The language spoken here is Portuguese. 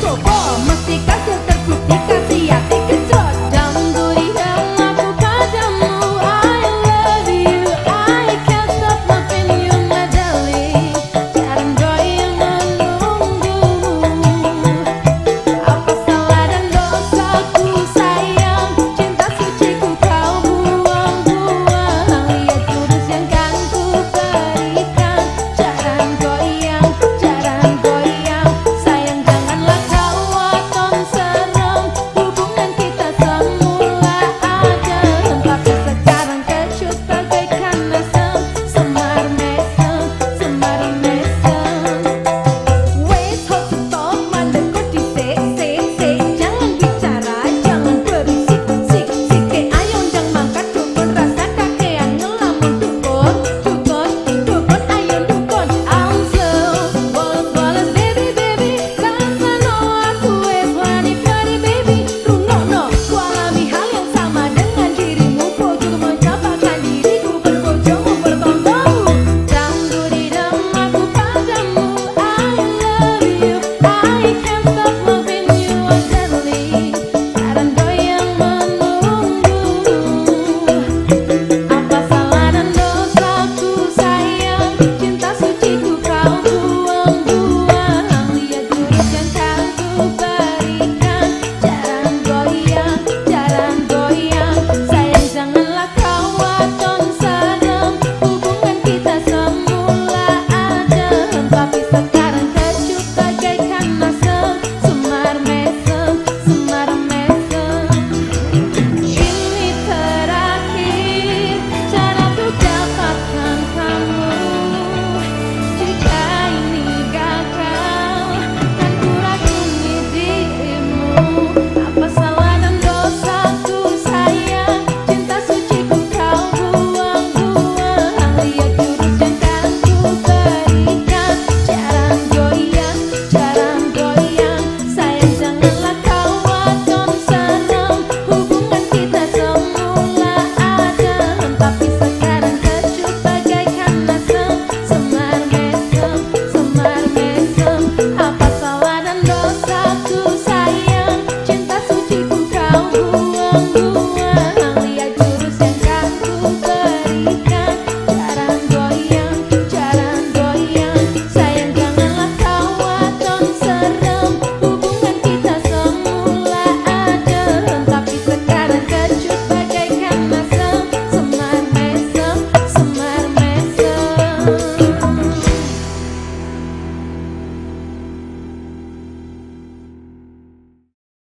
Tô bom,